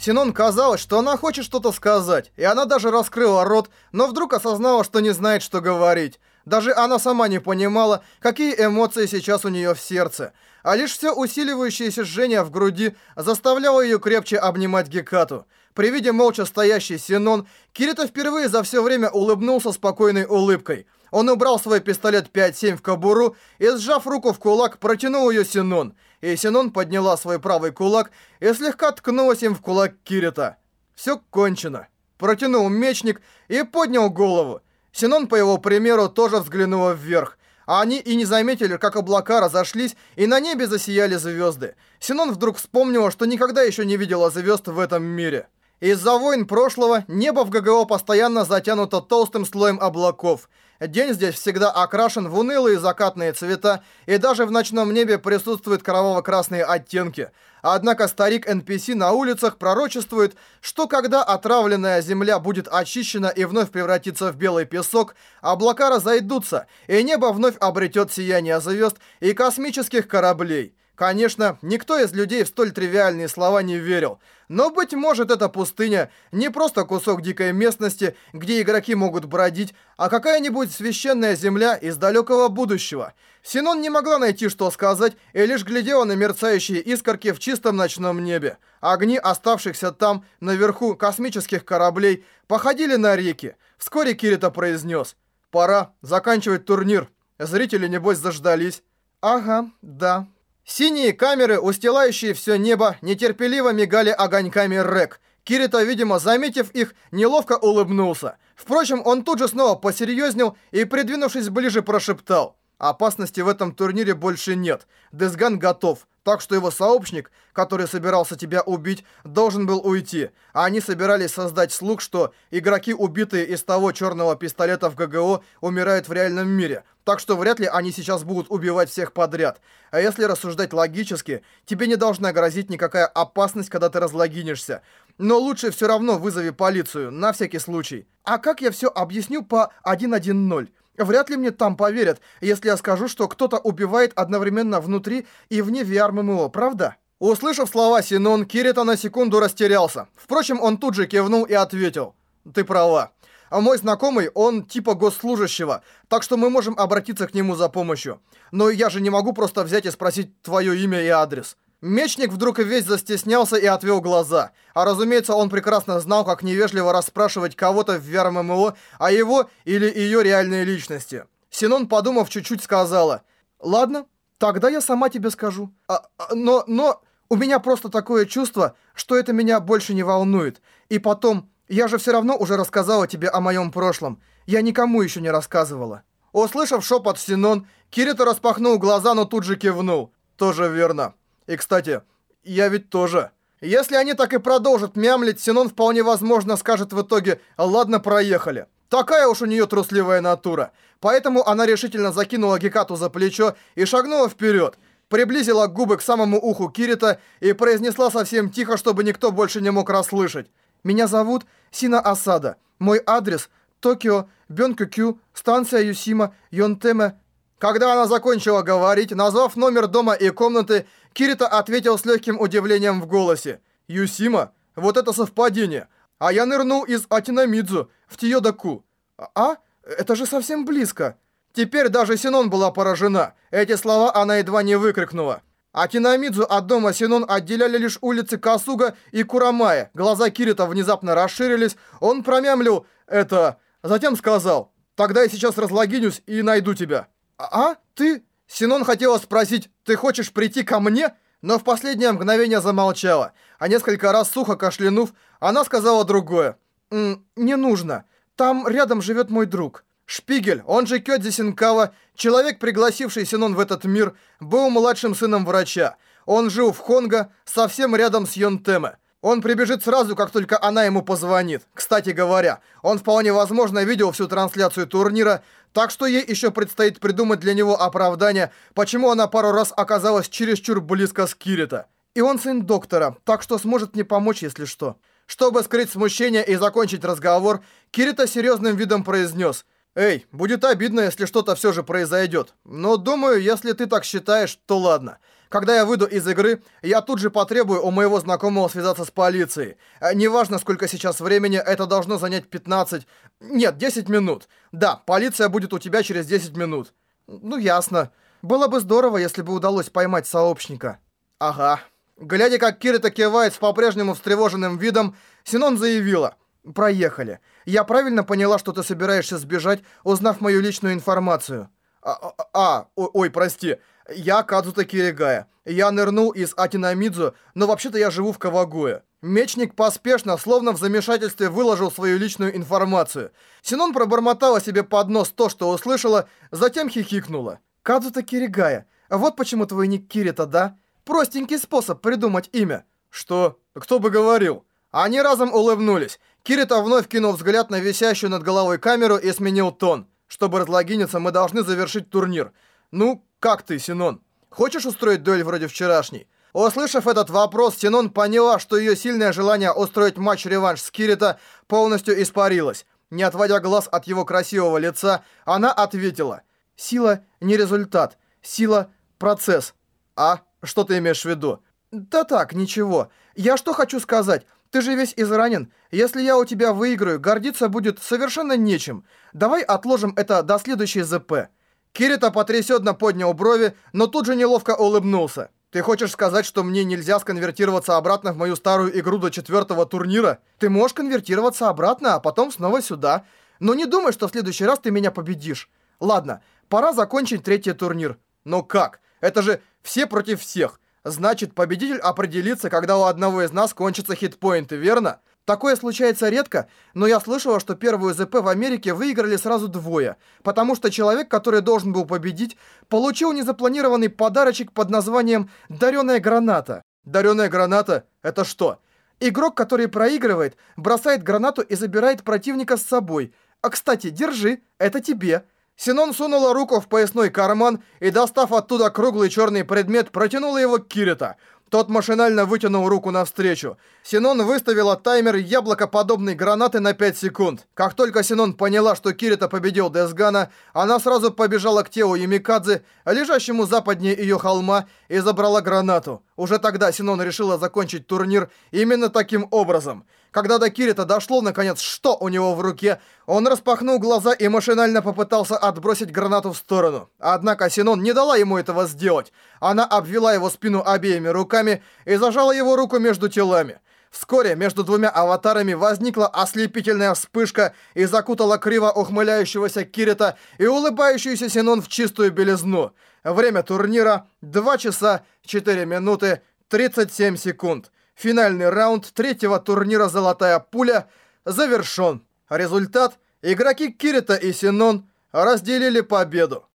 Синон казалось, что она хочет что-то сказать, и она даже раскрыла рот, но вдруг осознала, что не знает, что говорить. Даже она сама не понимала, какие эмоции сейчас у нее в сердце. А лишь все усиливающееся жжение в груди заставляло ее крепче обнимать Гекату. При виде молча стоящей Синон, Кирита впервые за все время улыбнулся спокойной улыбкой. Он убрал свой пистолет 5-7 в кобуру и, сжав руку в кулак, протянул ее Синон и Синон подняла свой правый кулак и слегка ткнулась им в кулак Кирита. Все кончено. Протянул мечник и поднял голову. Синон, по его примеру, тоже взглянула вверх. А они и не заметили, как облака разошлись, и на небе засияли звезды. Синон вдруг вспомнила, что никогда еще не видела звезд в этом мире. Из-за войн прошлого небо в ГГО постоянно затянуто толстым слоем облаков. День здесь всегда окрашен в унылые закатные цвета, и даже в ночном небе присутствуют кроваво-красные оттенки. Однако старик NPC на улицах пророчествует, что когда отравленная земля будет очищена и вновь превратится в белый песок, облака разойдутся, и небо вновь обретет сияние звезд и космических кораблей. Конечно, никто из людей в столь тривиальные слова не верил. Но, быть может, эта пустыня не просто кусок дикой местности, где игроки могут бродить, а какая-нибудь священная земля из далекого будущего. Синон не могла найти, что сказать, и лишь глядела на мерцающие искорки в чистом ночном небе. Огни оставшихся там, наверху, космических кораблей, походили на реки. Вскоре Кирита произнес. «Пора заканчивать турнир. Зрители, небось, заждались». «Ага, да, Синие камеры, устилающие все небо, нетерпеливо мигали огоньками рэк. Кирита, видимо, заметив их, неловко улыбнулся. Впрочем, он тут же снова посерьезнел и, придвинувшись ближе, прошептал. Опасности в этом турнире больше нет. Дезган готов. Так что его сообщник, который собирался тебя убить, должен был уйти. А они собирались создать слух, что игроки, убитые из того черного пистолета в ГГО, умирают в реальном мире. Так что вряд ли они сейчас будут убивать всех подряд. А если рассуждать логически, тебе не должна грозить никакая опасность, когда ты разлогинишься. Но лучше все равно вызови полицию, на всякий случай. А как я все объясню по 1.1.0? Вряд ли мне там поверят, если я скажу, что кто-то убивает одновременно внутри и вне VR-ММО, правда? Услышав слова Синон, Кирита на секунду растерялся. Впрочем, он тут же кивнул и ответил. «Ты права. А мой знакомый, он типа госслужащего, так что мы можем обратиться к нему за помощью. Но я же не могу просто взять и спросить твое имя и адрес». Мечник вдруг весь застеснялся и отвел глаза. А разумеется, он прекрасно знал, как невежливо расспрашивать кого-то в VR-ММО о его или ее реальной личности. Синон, подумав чуть-чуть, сказала, «Ладно, тогда я сама тебе скажу. А, а, но, но, у меня просто такое чувство, что это меня больше не волнует. И потом, я же все равно уже рассказала тебе о моем прошлом. Я никому еще не рассказывала». Услышав шепот Синон, Кирита распахнул глаза, но тут же кивнул. «Тоже верно». И, кстати, я ведь тоже. Если они так и продолжат мямлить, Синон вполне возможно скажет в итоге «Ладно, проехали». Такая уж у нее трусливая натура. Поэтому она решительно закинула Гекату за плечо и шагнула вперед, приблизила губы к самому уху Кирита и произнесла совсем тихо, чтобы никто больше не мог расслышать. «Меня зовут Сина Асада. Мой адрес – Токио, Бёнкю-Кю, станция Юсима, Йонтеме, когда она закончила говорить, назвав номер дома и комнаты, Кирита ответил с легким удивлением в голосе. «Юсима? Вот это совпадение! А я нырнул из Атинамидзу в Тиёдаку. А? Это же совсем близко!» Теперь даже Синон была поражена. Эти слова она едва не выкрикнула. Атинамидзу от дома Синон отделяли лишь улицы Касуга и Курамая. Глаза Кирита внезапно расширились. Он промямлил это... Затем сказал, «Тогда я сейчас разлогинюсь и найду тебя». «А? Ты?» Синон хотела спросить, «Ты хочешь прийти ко мне?» Но в последнее мгновение замолчала, а несколько раз сухо кашлянув, она сказала другое. «М «Не нужно. Там рядом живет мой друг». Шпигель, он же Кёдзи Синкава, человек, пригласивший Синон в этот мир, был младшим сыном врача. Он жил в Хонго, совсем рядом с Йонтеме. Он прибежит сразу, как только она ему позвонит. Кстати говоря, он вполне возможно видел всю трансляцию турнира, так что ей еще предстоит придумать для него оправдание, почему она пару раз оказалась чересчур близко с Кирита. И он сын доктора, так что сможет мне помочь, если что. Чтобы скрыть смущение и закончить разговор, Кирита серьезным видом произнес. «Эй, будет обидно, если что-то все же произойдет. Но думаю, если ты так считаешь, то ладно. Когда я выйду из игры, я тут же потребую у моего знакомого связаться с полицией. Э, неважно, сколько сейчас времени, это должно занять 15... Нет, 10 минут. Да, полиция будет у тебя через 10 минут. Ну, ясно. Было бы здорово, если бы удалось поймать сообщника. Ага. Глядя, как Кирита кивает с по-прежнему встревоженным видом, Синон заявила. «Проехали. Я правильно поняла, что ты собираешься сбежать, узнав мою личную информацию?» «А, а, а ой, прости. Я Кадзута Киригая. Я нырнул из Атинамидзу, но вообще-то я живу в Кавагуе». Мечник поспешно, словно в замешательстве, выложил свою личную информацию. Синон пробормотала себе под нос то, что услышала, затем хихикнула. «Кадзута Киригая, вот почему твой ник Кирита, да? Простенький способ придумать имя. Что? Кто бы говорил? Они разом улыбнулись. Кирита вновь кинул взгляд на висящую над головой камеру и сменил тон. Чтобы разлогиниться, мы должны завершить турнир. Ну, как ты, Синон? Хочешь устроить дуэль вроде вчерашней? Услышав этот вопрос, Синон поняла, что ее сильное желание устроить матч-реванш с Кирита полностью испарилось. Не отводя глаз от его красивого лица, она ответила. «Сила не результат. Сила – процесс. А что ты имеешь в виду? Да так, ничего. Я что хочу сказать? Ты же весь изранен. Если я у тебя выиграю, гордиться будет совершенно нечем. Давай отложим это до следующей ЗП. Кирита потрясенно поднял брови, но тут же неловко улыбнулся. Ты хочешь сказать, что мне нельзя сконвертироваться обратно в мою старую игру до четвертого турнира? Ты можешь конвертироваться обратно, а потом снова сюда. Но не думай, что в следующий раз ты меня победишь. Ладно, пора закончить третий турнир. Но как? Это же все против всех. Значит, победитель определится, когда у одного из нас кончатся хитпоинты, верно? Такое случается редко, но я слышала, что первую ЗП в Америке выиграли сразу двое, потому что человек, который должен был победить, получил незапланированный подарочек под названием «Дареная граната». «Дареная граната» — это что? Игрок, который проигрывает, бросает гранату и забирает противника с собой. А, кстати, держи, это тебе. Синон сунула руку в поясной карман и, достав оттуда круглый черный предмет, протянула его к Кирита. Тот машинально вытянул руку навстречу. Синон выставила таймер яблокоподобной гранаты на 5 секунд. Как только Синон поняла, что Кирита победил Десгана, она сразу побежала к телу Юмикадзе, лежащему западнее ее холма, и забрала гранату. Уже тогда Синон решила закончить турнир именно таким образом. Когда до Кирита дошло, наконец, что у него в руке, он распахнул глаза и машинально попытался отбросить гранату в сторону. Однако Синон не дала ему этого сделать. Она обвела его спину обеими руками и зажала его руку между телами. Вскоре между двумя аватарами возникла ослепительная вспышка и закутала криво ухмыляющегося Кирита и улыбающуюся Синон в чистую белизну. Время турнира 2 часа 4 минуты 37 секунд. Финальный раунд третьего турнира «Золотая пуля» завершен. Результат – игроки Кирита и Синон разделили победу.